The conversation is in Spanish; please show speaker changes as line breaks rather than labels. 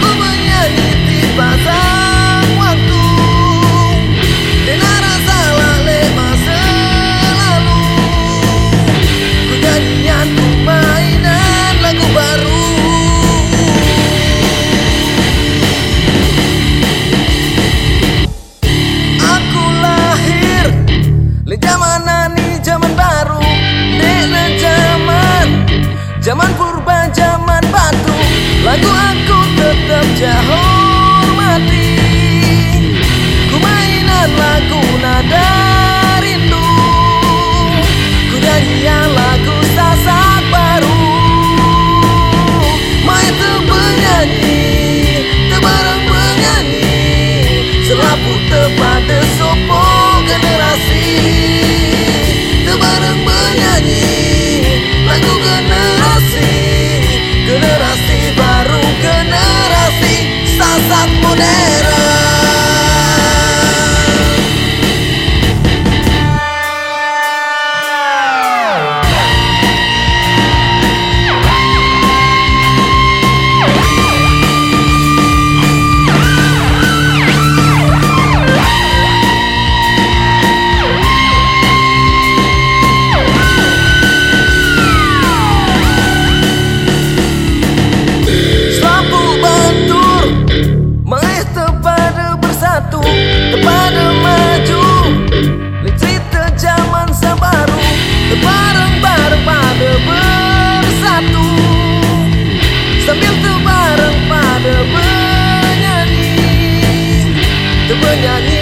como nadie te pasa. olha.